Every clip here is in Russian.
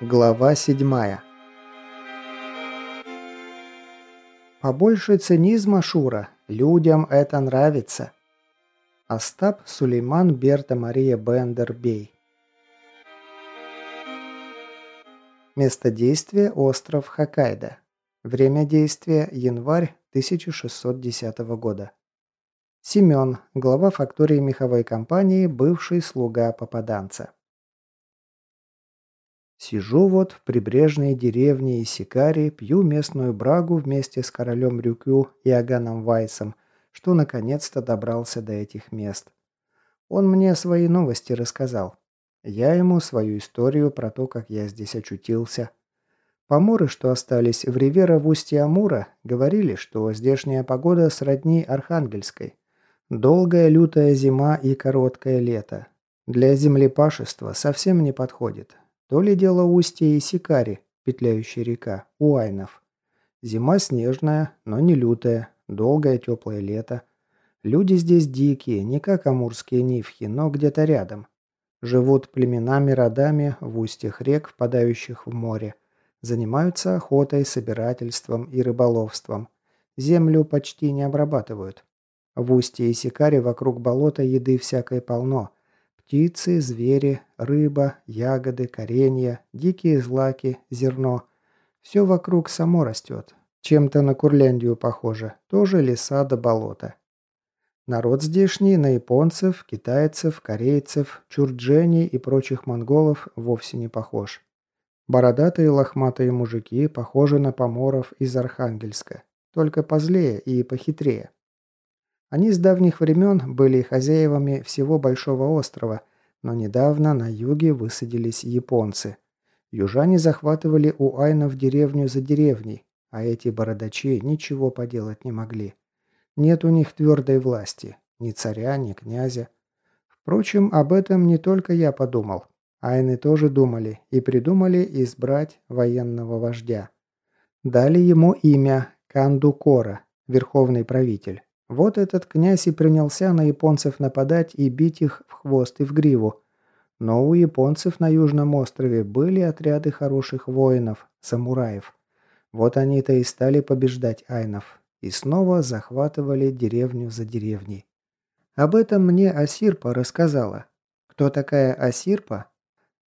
Глава седьмая Побольше цинизма, Шура. Людям это нравится. Остап Сулейман Берта Мария Бендер-Бей Место действия – остров Хоккайдо. Время действия – январь 1610 года. Семен, глава фактории меховой компании, бывший слуга попаданца. Сижу вот в прибрежной деревне Исикари, пью местную брагу вместе с королем Рюкю и Аганом Вайсом, что наконец-то добрался до этих мест. Он мне свои новости рассказал. Я ему свою историю про то, как я здесь очутился. Поморы, что остались в Ривера в устье Амура, говорили, что здешняя погода сродни Архангельской. Долгая лютая зима и короткое лето. Для землепашества совсем не подходит. То ли дело устье и Сикари, петляющая река, у Айнов. Зима снежная, но не лютая, долгое теплое лето. Люди здесь дикие, не как амурские нивхи, но где-то рядом. Живут племенами-родами в устьях рек, впадающих в море. Занимаются охотой, собирательством и рыболовством. Землю почти не обрабатывают. В устье и Сикаре вокруг болота еды всякой полно. Птицы, звери, рыба, ягоды, коренья, дикие злаки, зерно. Все вокруг само растет. Чем-то на Курляндию похоже. Тоже леса до болота. Народ здешний на японцев, китайцев, корейцев, чурдженей и прочих монголов вовсе не похож. Бородатые лохматые мужики похожи на поморов из Архангельска, только позлее и похитрее. Они с давних времен были хозяевами всего Большого острова, но недавно на юге высадились японцы. Южане захватывали у айнов деревню за деревней, а эти бородачи ничего поделать не могли. Нет у них твердой власти, ни царя, ни князя. Впрочем, об этом не только я подумал. Айны тоже думали и придумали избрать военного вождя. Дали ему имя Кандукора, верховный правитель. Вот этот князь и принялся на японцев нападать и бить их в хвост и в гриву. Но у японцев на Южном острове были отряды хороших воинов, самураев. Вот они-то и стали побеждать айнов. И снова захватывали деревню за деревней. Об этом мне Асирпа рассказала. Кто такая Асирпа?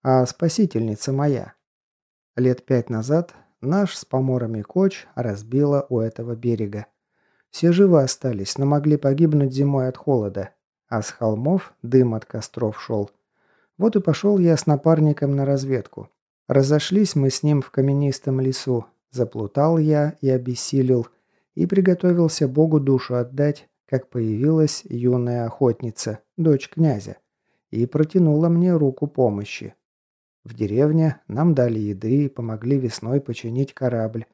А спасительница моя. Лет пять назад наш с поморами коч разбила у этого берега. Все живы остались, но могли погибнуть зимой от холода. А с холмов дым от костров шел. Вот и пошел я с напарником на разведку. Разошлись мы с ним в каменистом лесу. Заплутал я и обессилел. И приготовился Богу душу отдать, как появилась юная охотница, дочь князя. И протянула мне руку помощи. В деревне нам дали еды и помогли весной починить корабль.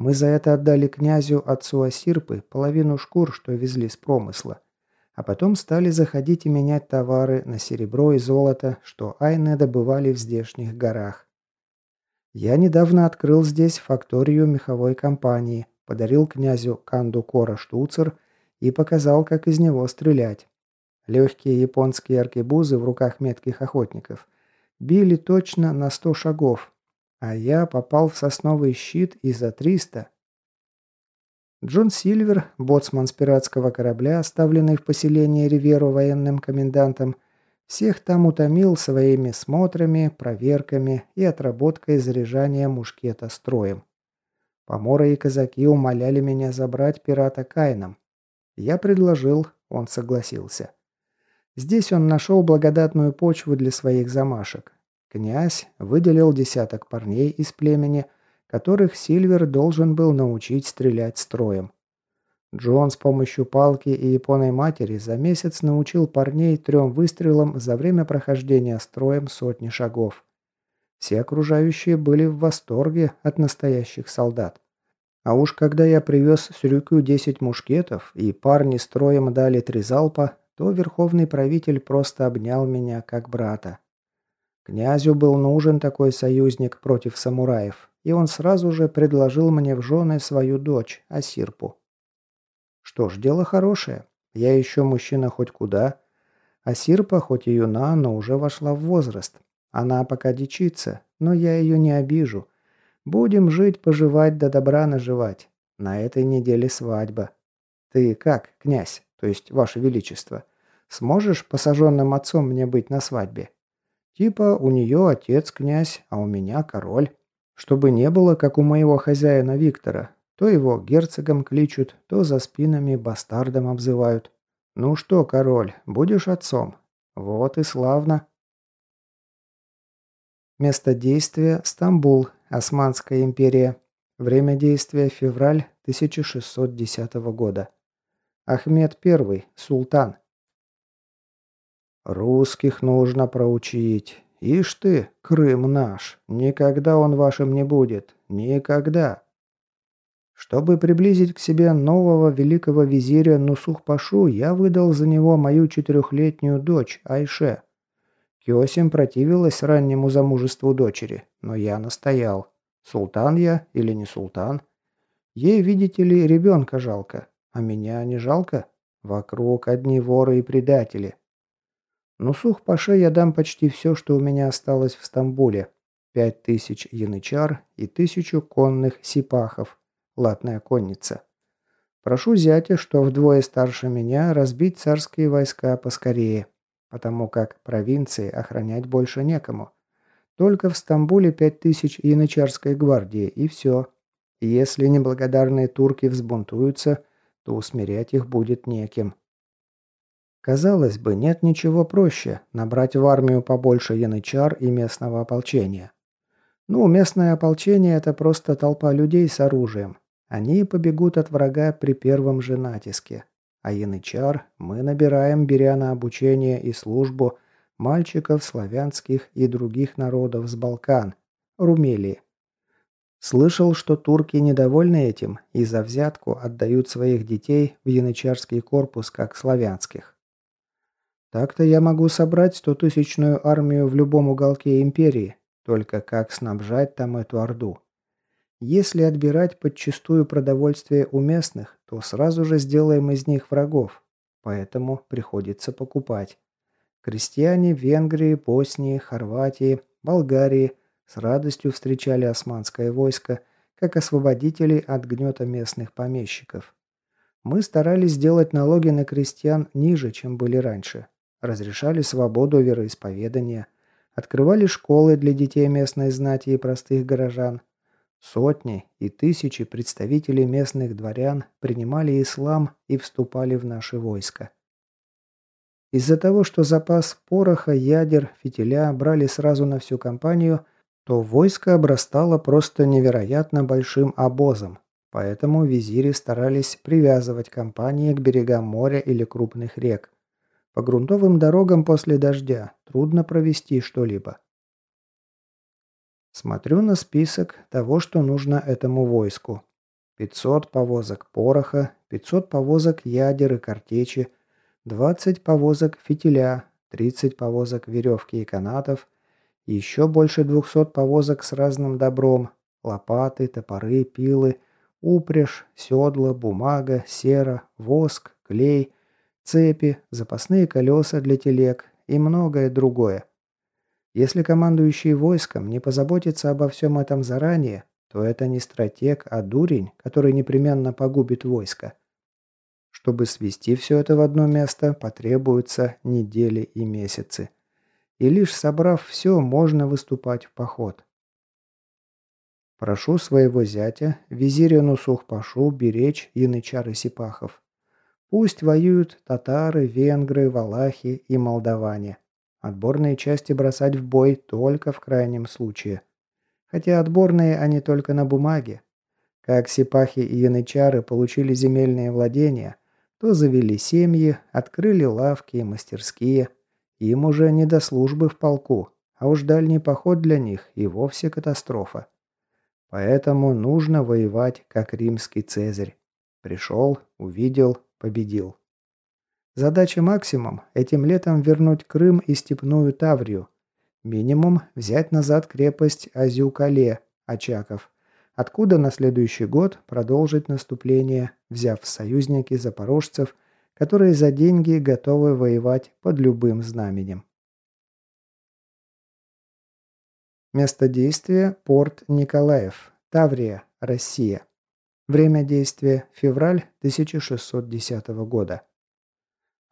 Мы за это отдали князю отцу Асирпы половину шкур, что везли с промысла. А потом стали заходить и менять товары на серебро и золото, что айны добывали в здешних горах. Я недавно открыл здесь факторию меховой компании, подарил князю Канду Кора штуцер и показал, как из него стрелять. Легкие японские аркебузы в руках метких охотников били точно на сто шагов, а я попал в сосновый щит и за 300. Джон Сильвер, боцман с пиратского корабля, оставленный в поселении Риверу военным комендантом, всех там утомил своими смотрами, проверками и отработкой заряжания мушкета строем. Поморы и казаки умоляли меня забрать пирата Кайном. Я предложил, он согласился. Здесь он нашел благодатную почву для своих замашек. Князь выделил десяток парней из племени, которых Сильвер должен был научить стрелять строем. Джон с помощью палки и японой матери за месяц научил парней трем выстрелам за время прохождения строем сотни шагов. Все окружающие были в восторге от настоящих солдат. А уж когда я привез с Рюкю 10 мушкетов, и парни строем дали три залпа, то верховный правитель просто обнял меня как брата. Князю был нужен такой союзник против самураев, и он сразу же предложил мне в жены свою дочь, Асирпу. Что ж, дело хорошее. Я еще мужчина хоть куда. Асирпа, хоть и юна, но уже вошла в возраст. Она пока дичится, но я ее не обижу. Будем жить-поживать да добра наживать. На этой неделе свадьба. Ты как, князь, то есть ваше величество, сможешь посаженным отцом мне быть на свадьбе? Типа у нее отец князь, а у меня король. Чтобы не было, как у моего хозяина Виктора. То его герцогом кличут, то за спинами бастардом обзывают. Ну что, король, будешь отцом? Вот и славно. Место действия – Стамбул, Османская империя. Время действия – февраль 1610 года. Ахмед I, султан. «Русских нужно проучить. Ишь ты, Крым наш. Никогда он вашим не будет. Никогда!» Чтобы приблизить к себе нового великого визиря Нусух-Пашу, я выдал за него мою четырехлетнюю дочь Айше. Киосим противилась раннему замужеству дочери, но я настоял. Султан я или не султан? Ей, видите ли, ребенка жалко, а меня не жалко? Вокруг одни воры и предатели. Нусух Паше я дам почти все, что у меня осталось в Стамбуле. Пять тысяч янычар и тысячу конных сипахов, латная конница. Прошу зятя, что вдвое старше меня, разбить царские войска поскорее, потому как провинции охранять больше некому. Только в Стамбуле пять тысяч янычарской гвардии, и все. если неблагодарные турки взбунтуются, то усмирять их будет неким. Казалось бы, нет ничего проще – набрать в армию побольше янычар и местного ополчения. Ну, местное ополчение – это просто толпа людей с оружием, они побегут от врага при первом же натиске. А янычар мы набираем, беря на обучение и службу мальчиков славянских и других народов с Балкан, Румелии. Слышал, что турки недовольны этим и за взятку отдают своих детей в янычарский корпус, как славянских. Так-то я могу собрать стотысячную армию в любом уголке империи, только как снабжать там эту орду? Если отбирать подчистую продовольствие у местных, то сразу же сделаем из них врагов. Поэтому приходится покупать. Крестьяне Венгрии, Боснии, Хорватии, Болгарии с радостью встречали османское войско, как освободителей от гнета местных помещиков. Мы старались сделать налоги на крестьян ниже, чем были раньше. Разрешали свободу вероисповедания. Открывали школы для детей местной знати и простых горожан. Сотни и тысячи представителей местных дворян принимали ислам и вступали в наши войска. Из-за того, что запас пороха, ядер, фитиля брали сразу на всю компанию, то войско обрастало просто невероятно большим обозом, поэтому визири старались привязывать компании к берегам моря или крупных рек. По грунтовым дорогам после дождя трудно провести что-либо. Смотрю на список того, что нужно этому войску. 500 повозок пороха, 500 повозок ядер и картечи, 20 повозок фитиля, 30 повозок веревки и канатов, еще больше 200 повозок с разным добром, лопаты, топоры, пилы, упряжь, седла, бумага, сера, воск, клей, цепи, запасные колеса для телег и многое другое. Если командующий войском не позаботится обо всем этом заранее, то это не стратег, а дурень, который непременно погубит войско. Чтобы свести все это в одно место, потребуются недели и месяцы. И лишь собрав все, можно выступать в поход. Прошу своего зятя, визиря Нусух-Пашу, беречь янычар и сипахов. Пусть воюют татары, венгры, валахи и молдаване. Отборные части бросать в бой только в крайнем случае. Хотя отборные они только на бумаге. Как сипахи и янычары получили земельные владения, то завели семьи, открыли лавки и мастерские. Им уже не до службы в полку, а уж дальний поход для них и вовсе катастрофа. Поэтому нужно воевать, как римский цезарь. Пришел, увидел, победил. Задача максимум – этим летом вернуть Крым и Степную Таврию. Минимум – взять назад крепость Азюкале, Очаков, откуда на следующий год продолжить наступление, взяв в союзники запорожцев, которые за деньги готовы воевать под любым знаменем. Место действия – порт Николаев, Таврия, Россия. Время действия – февраль 1610 года.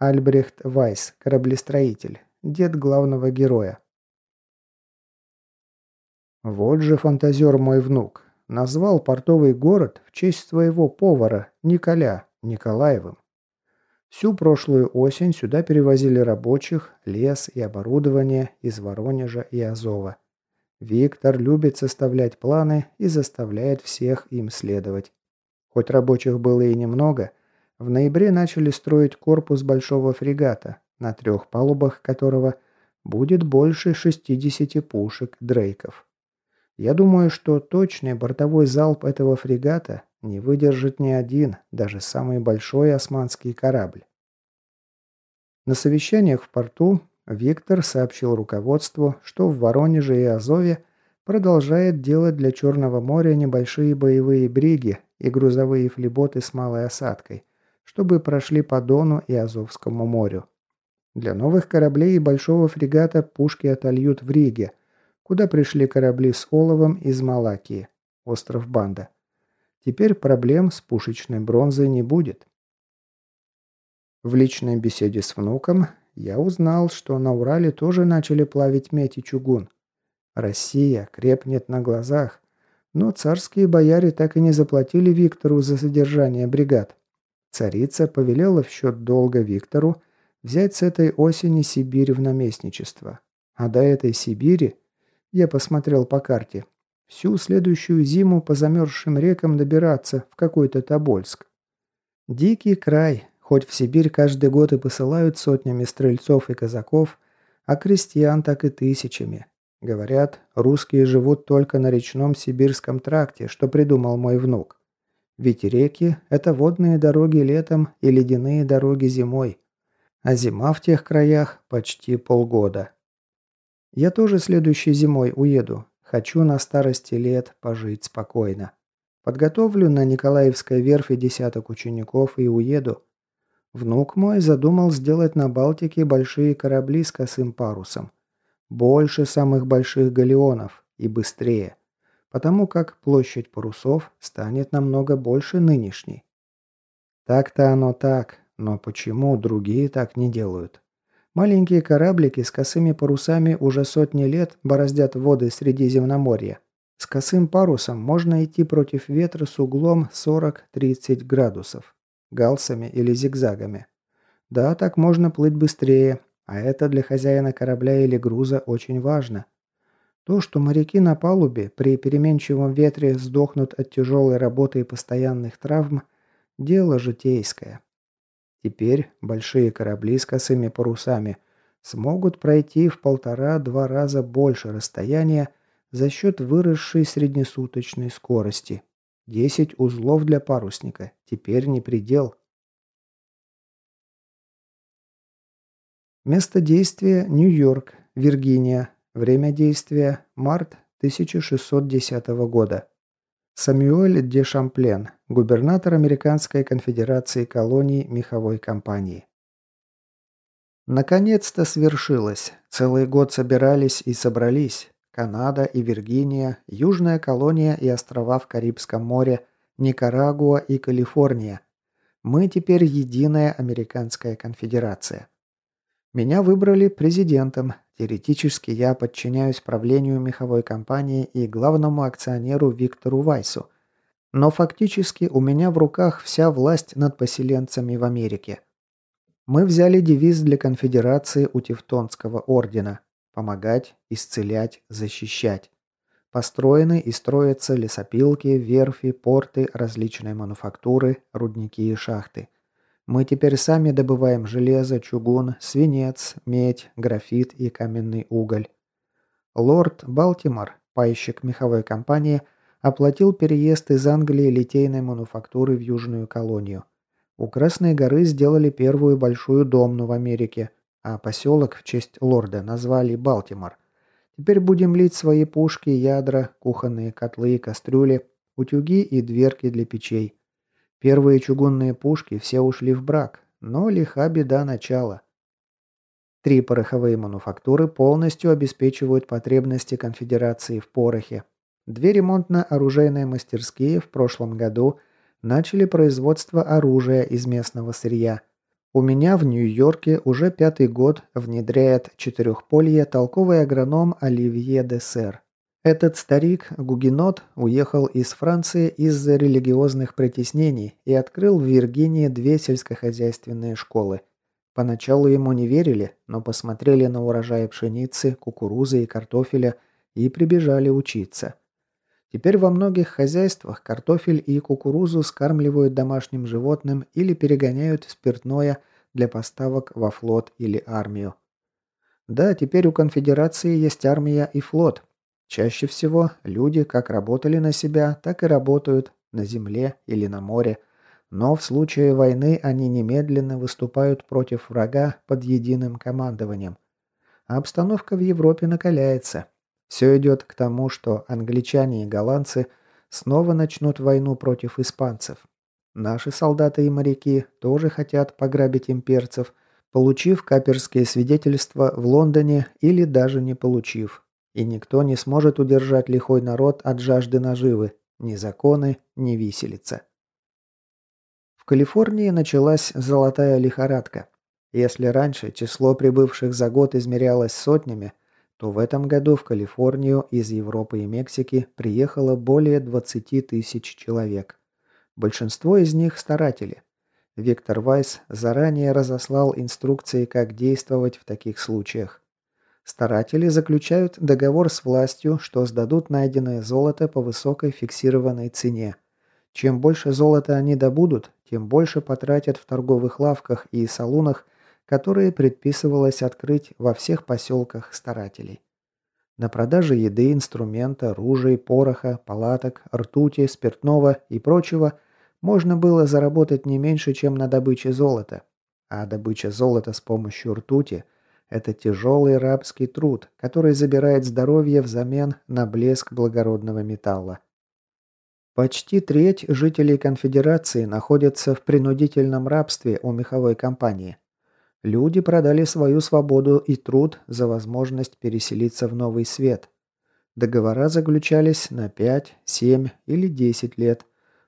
Альбрехт Вайс, кораблестроитель, дед главного героя. Вот же фантазер мой внук. Назвал портовый город в честь своего повара Николя Николаевым. Всю прошлую осень сюда перевозили рабочих, лес и оборудование из Воронежа и Азова. Виктор любит составлять планы и заставляет всех им следовать. Хоть рабочих было и немного, в ноябре начали строить корпус большого фрегата, на трех палубах которого будет больше 60 пушек Дрейков. Я думаю, что точный бортовой залп этого фрегата не выдержит ни один, даже самый большой османский корабль. На совещаниях в порту Виктор сообщил руководству, что в Воронеже и Азове продолжает делать для Черного моря небольшие боевые бриги и грузовые флиботы с малой осадкой, чтобы прошли по Дону и Азовскому морю. Для новых кораблей и большого фрегата пушки отольют в Риге, куда пришли корабли с оловом из Малакии, остров Банда. Теперь проблем с пушечной бронзой не будет. В личной беседе с внуком я узнал, что на Урале тоже начали плавить медь и чугун. Россия крепнет на глазах, но царские бояре так и не заплатили Виктору за содержание бригад. Царица повелела в счет долга Виктору взять с этой осени Сибирь в наместничество. А до этой Сибири, я посмотрел по карте, всю следующую зиму по замерзшим рекам добираться в какой-то Тобольск. Дикий край, Хоть в Сибирь каждый год и посылают сотнями стрельцов и казаков, а крестьян так и тысячами. Говорят, русские живут только на речном сибирском тракте, что придумал мой внук. Ведь реки – это водные дороги летом и ледяные дороги зимой. А зима в тех краях почти полгода. Я тоже следующей зимой уеду. Хочу на старости лет пожить спокойно. Подготовлю на Николаевской верфи десяток учеников и уеду. Внук мой задумал сделать на Балтике большие корабли с косым парусом. Больше самых больших галеонов и быстрее. Потому как площадь парусов станет намного больше нынешней. Так-то оно так, но почему другие так не делают? Маленькие кораблики с косыми парусами уже сотни лет бороздят воды Средиземноморья. С косым парусом можно идти против ветра с углом 40-30 градусов галсами или зигзагами. Да, так можно плыть быстрее, а это для хозяина корабля или груза очень важно. То, что моряки на палубе при переменчивом ветре сдохнут от тяжелой работы и постоянных травм, дело житейское. Теперь большие корабли с косыми парусами смогут пройти в полтора-два раза больше расстояния за счет выросшей среднесуточной скорости. 10 узлов для парусника. Теперь не предел. Место действия – Нью-Йорк, Виргиния. Время действия – март 1610 года. Самюэль де Шамплен, губернатор Американской конфедерации колоний меховой компании. Наконец-то свершилось. Целый год собирались и собрались. Канада и Виргиния, Южная колония и острова в Карибском море, Никарагуа и Калифорния. Мы теперь единая американская конфедерация. Меня выбрали президентом. Теоретически я подчиняюсь правлению меховой компании и главному акционеру Виктору Вайсу. Но фактически у меня в руках вся власть над поселенцами в Америке. Мы взяли девиз для конфедерации у Тевтонского ордена Помогать, исцелять, защищать. Построены и строятся лесопилки, верфи, порты, различные мануфактуры, рудники и шахты. Мы теперь сами добываем железо, чугун, свинец, медь, графит и каменный уголь. Лорд Балтимор, пайщик меховой компании, оплатил переезд из Англии литейной мануфактуры в Южную колонию. У Красной горы сделали первую большую домну в Америке – а поселок в честь лорда назвали Балтимор. Теперь будем лить свои пушки, ядра, кухонные котлы и кастрюли, утюги и дверки для печей. Первые чугунные пушки все ушли в брак, но лиха беда начала. Три пороховые мануфактуры полностью обеспечивают потребности конфедерации в порохе. Две ремонтно-оружейные мастерские в прошлом году начали производство оружия из местного сырья. У меня в Нью-Йорке уже пятый год внедряет четырехполье толковый агроном Оливье де Сер. Этот старик, гугенот, уехал из Франции из-за религиозных притеснений и открыл в Виргинии две сельскохозяйственные школы. Поначалу ему не верили, но посмотрели на урожай пшеницы, кукурузы и картофеля и прибежали учиться. Теперь во многих хозяйствах картофель и кукурузу скармливают домашним животным или перегоняют в спиртное для поставок во флот или армию. Да, теперь у конфедерации есть армия и флот. Чаще всего люди как работали на себя, так и работают на земле или на море – но в случае войны они немедленно выступают против врага под единым командованием. А обстановка в Европе накаляется. Все идет к тому, что англичане и голландцы снова начнут войну против испанцев. Наши солдаты и моряки тоже хотят пограбить имперцев, получив каперские свидетельства в Лондоне или даже не получив. И никто не сможет удержать лихой народ от жажды наживы, ни законы, ни виселица. Калифорнии началась золотая лихорадка. Если раньше число прибывших за год измерялось сотнями, то в этом году в Калифорнию из Европы и Мексики приехало более 20 тысяч человек. Большинство из них старатели. Виктор Вайс заранее разослал инструкции, как действовать в таких случаях. Старатели заключают договор с властью, что сдадут найденное золото по высокой фиксированной цене. Чем больше золота они добудут, тем больше потратят в торговых лавках и салунах, которые предписывалось открыть во всех поселках старателей. На продаже еды, инструмента, ружей, пороха, палаток, ртути, спиртного и прочего можно было заработать не меньше, чем на добыче золота. А добыча золота с помощью ртути – это тяжелый рабский труд, который забирает здоровье взамен на блеск благородного металла. Почти треть жителей конфедерации находятся в принудительном рабстве у меховой компании. Люди продали свою свободу и труд за возможность переселиться в новый свет. Договора заключались на 5, 7 или 10 лет.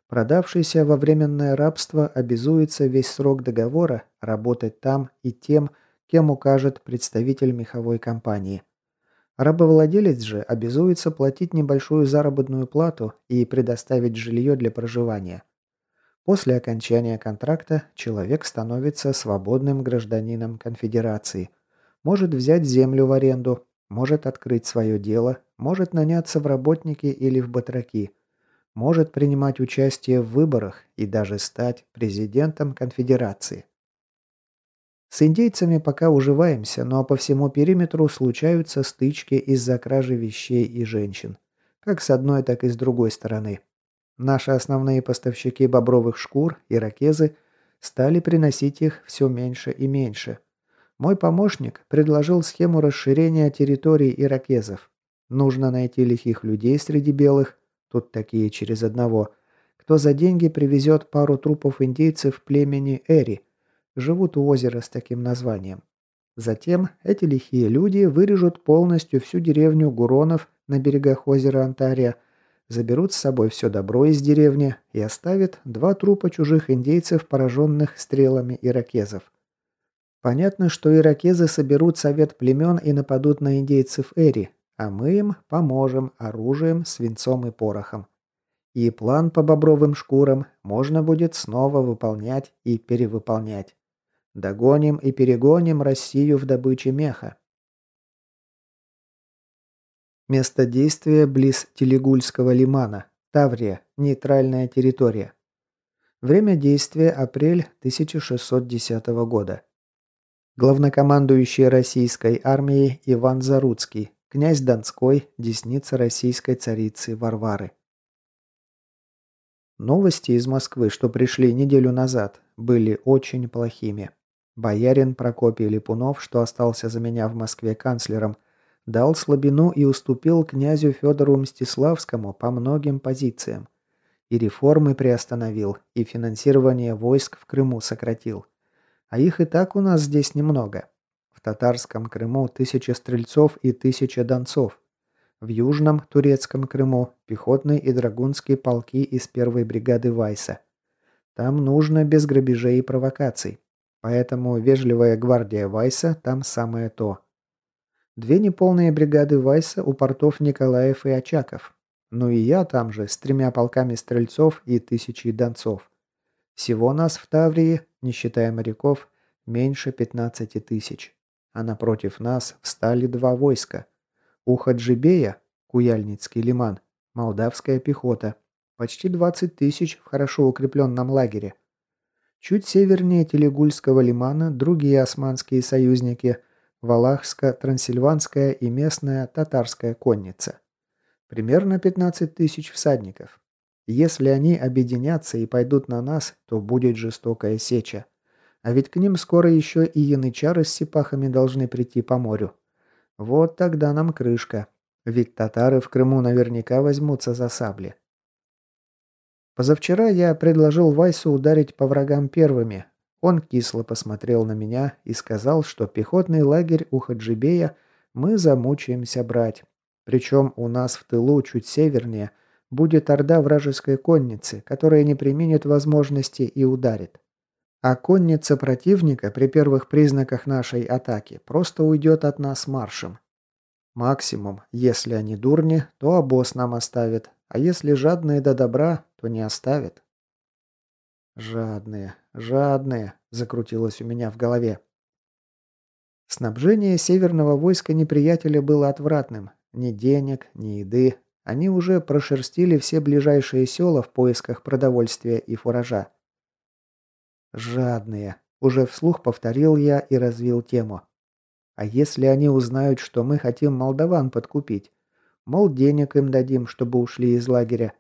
Продавшийся во временное рабство обязуется весь срок договора работать там и тем, кем укажет представитель меховой компании. Рабовладелец же обязуется платить небольшую заработную плату и предоставить жилье для проживания. После окончания контракта человек становится свободным гражданином конфедерации, может взять землю в аренду, может открыть свое дело, может наняться в работники или в батраки, может принимать участие в выборах и даже стать президентом конфедерации. С индейцами пока уживаемся, но по всему периметру случаются стычки из-за кражи вещей и женщин. Как с одной, так и с другой стороны. Наши основные поставщики бобровых шкур, иракезы, стали приносить их все меньше и меньше. Мой помощник предложил схему расширения территорий иракезов. Нужно найти лихих людей среди белых, тут такие через одного, кто за деньги привезет пару трупов индейцев племени Эри – живут у озера с таким названием. Затем эти лихие люди вырежут полностью всю деревню Гуронов на берегах озера Антария, заберут с собой все добро из деревни и оставят два трупа чужих индейцев, пораженных стрелами иракезов. Понятно, что иракезы соберут совет племен и нападут на индейцев Эри, а мы им поможем оружием, свинцом и порохом. И план по бобровым шкурам можно будет снова выполнять и перевыполнять. Догоним и перегоним Россию в добыче меха. Место действия близ Телегульского лимана. Таврия. Нейтральная территория. Время действия апрель 1610 года. Главнокомандующий российской армией Иван Заруцкий, князь Донской, десница российской царицы Варвары. Новости из Москвы, что пришли неделю назад, были очень плохими. Боярин Прокопий Липунов, что остался за меня в Москве канцлером, дал слабину и уступил князю Федору Мстиславскому по многим позициям. И реформы приостановил, и финансирование войск в Крыму сократил. А их и так у нас здесь немного. В татарском Крыму тысяча стрельцов и тысяча донцов. В Южном турецком Крыму пехотные и драгунские полки из первой бригады Вайса. Там нужно без грабежей и провокаций. Поэтому вежливая гвардия Вайса там самое то. Две неполные бригады Вайса у портов Николаев и Очаков. Ну и я там же, с тремя полками стрельцов и тысячей донцов. Всего нас в Таврии, не считая моряков, меньше 15 тысяч. А напротив нас встали два войска. У Хаджибея, Куяльницкий лиман, молдавская пехота. Почти 20 тысяч в хорошо укрепленном лагере. Чуть севернее Телегульского лимана другие османские союзники – Валахско-Трансильванская и местная татарская конница. Примерно 15 тысяч всадников. Если они объединятся и пойдут на нас, то будет жестокая сеча. А ведь к ним скоро еще и янычары с сипахами должны прийти по морю. Вот тогда нам крышка. Ведь татары в Крыму наверняка возьмутся за сабли. Позавчера я предложил Вайсу ударить по врагам первыми. Он кисло посмотрел на меня и сказал, что пехотный лагерь у Хаджибея мы замучаемся брать. Причем у нас в тылу, чуть севернее, будет орда вражеской конницы, которая не применит возможности и ударит. А конница противника при первых признаках нашей атаки просто уйдет от нас маршем. Максимум, если они дурни, то обоз нам оставит, а если жадные до добра, то не оставит. Жадные, жадные, закрутилось у меня в голове. Снабжение северного войска неприятеля было отвратным. Ни денег, ни еды. Они уже прошерстили все ближайшие села в поисках продовольствия и фуража. «Жадные», – уже вслух повторил я и развил тему. «А если они узнают, что мы хотим молдаван подкупить? Мол, денег им дадим, чтобы ушли из лагеря?»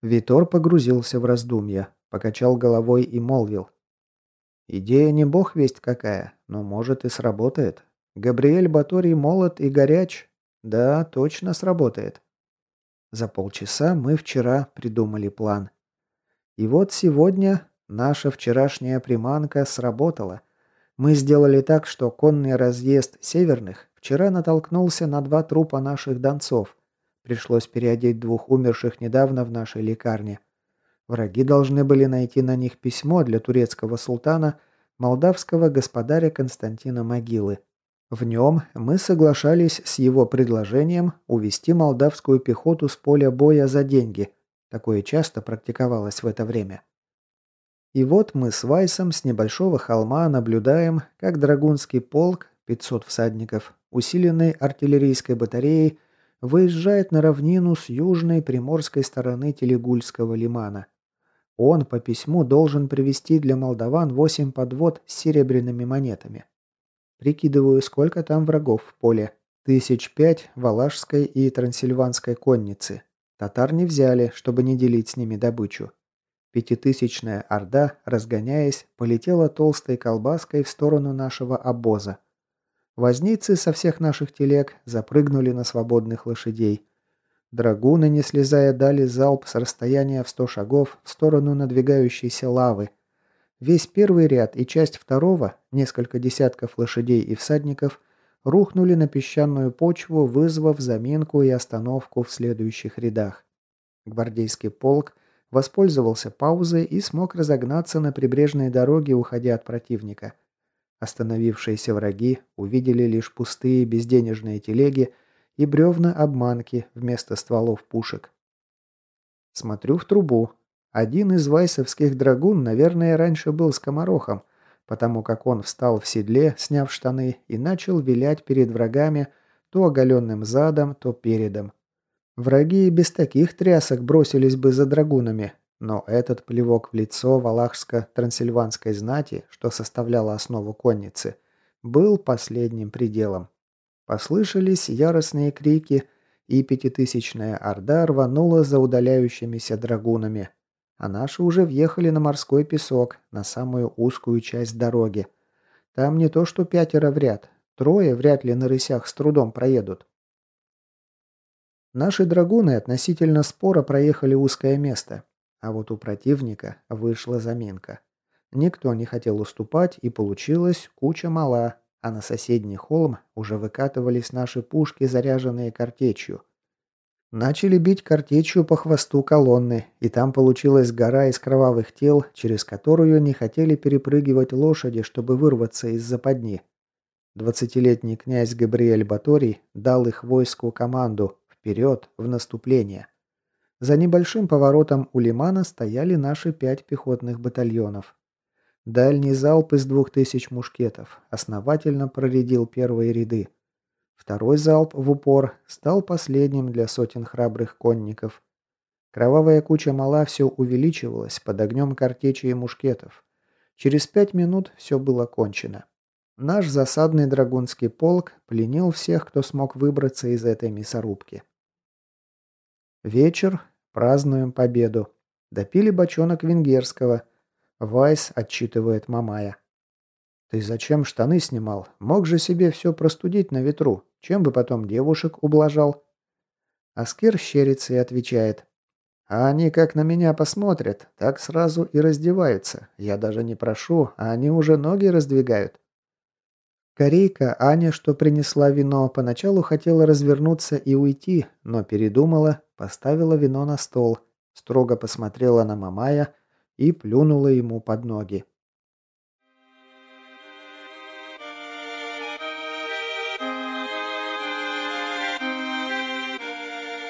Витор погрузился в раздумья, покачал головой и молвил. «Идея не бог весть какая, но может и сработает. Габриэль Баторий молод и горяч. Да, точно сработает». За полчаса мы вчера придумали план. И вот сегодня Наша вчерашняя приманка сработала. Мы сделали так, что конный разъезд северных вчера натолкнулся на два трупа наших донцов. Пришлось переодеть двух умерших недавно в нашей лекарне. Враги должны были найти на них письмо для турецкого султана, молдавского господаря Константина Могилы. В нем мы соглашались с его предложением увести молдавскую пехоту с поля боя за деньги. Такое часто практиковалось в это время. И вот мы с Вайсом с небольшого холма наблюдаем, как Драгунский полк, 500 всадников, усиленный артиллерийской батареей, выезжает на равнину с южной приморской стороны Телегульского лимана. Он по письму должен привезти для молдаван 8 подвод с серебряными монетами. Прикидываю, сколько там врагов в поле. Тысяч пять валашской и трансильванской конницы. Татар не взяли, чтобы не делить с ними добычу. Пятитысячная орда, разгоняясь, полетела толстой колбаской в сторону нашего обоза. Возницы со всех наших телег запрыгнули на свободных лошадей. Драгуны, не слезая, дали залп с расстояния в сто шагов в сторону надвигающейся лавы. Весь первый ряд и часть второго, несколько десятков лошадей и всадников, рухнули на песчаную почву, вызвав заминку и остановку в следующих рядах. Гвардейский полк воспользовался паузой и смог разогнаться на прибрежной дороге, уходя от противника. Остановившиеся враги увидели лишь пустые безденежные телеги и бревна обманки вместо стволов пушек. Смотрю в трубу. Один из вайсовских драгун, наверное, раньше был скоморохом, потому как он встал в седле, сняв штаны, и начал вилять перед врагами то оголенным задом, то передом. Враги и без таких трясок бросились бы за драгунами, но этот плевок в лицо валахско-трансильванской знати, что составляло основу конницы, был последним пределом. Послышались яростные крики, и пятитысячная орда рванула за удаляющимися драгунами, а наши уже въехали на морской песок, на самую узкую часть дороги. Там не то что пятеро в ряд, трое вряд ли на рысях с трудом проедут. Наши драгуны относительно спора проехали узкое место, а вот у противника вышла заминка. Никто не хотел уступать, и получилась куча мала. а на соседний холм уже выкатывались наши пушки, заряженные картечью. Начали бить картечью по хвосту колонны, и там получилась гора из кровавых тел, через которую не хотели перепрыгивать лошади, чтобы вырваться из западни. Двадцатилетний князь Габриэль Баторий дал их войску команду «Вперед! В наступление!». За небольшим поворотом у лимана стояли наши пять пехотных батальонов. Дальний залп из двух тысяч мушкетов основательно проредил первые ряды. Второй залп в упор стал последним для сотен храбрых конников. Кровавая куча мала все увеличивалась под огнем картечи и мушкетов. Через пять минут все было кончено. Наш засадный драгунский полк пленил всех, кто смог выбраться из этой мясорубки. Вечер. Празднуем победу. Допили бочонок венгерского. Вайс отчитывает Мамая. «Ты зачем штаны снимал? Мог же себе все простудить на ветру. Чем бы потом девушек ублажал?» Аскер щерится и отвечает. «А они как на меня посмотрят, так сразу и раздеваются. Я даже не прошу, а они уже ноги раздвигают». Корейка, Аня, что принесла вино, поначалу хотела развернуться и уйти, но передумала, поставила вино на стол, строго посмотрела на Мамая и плюнула ему под ноги.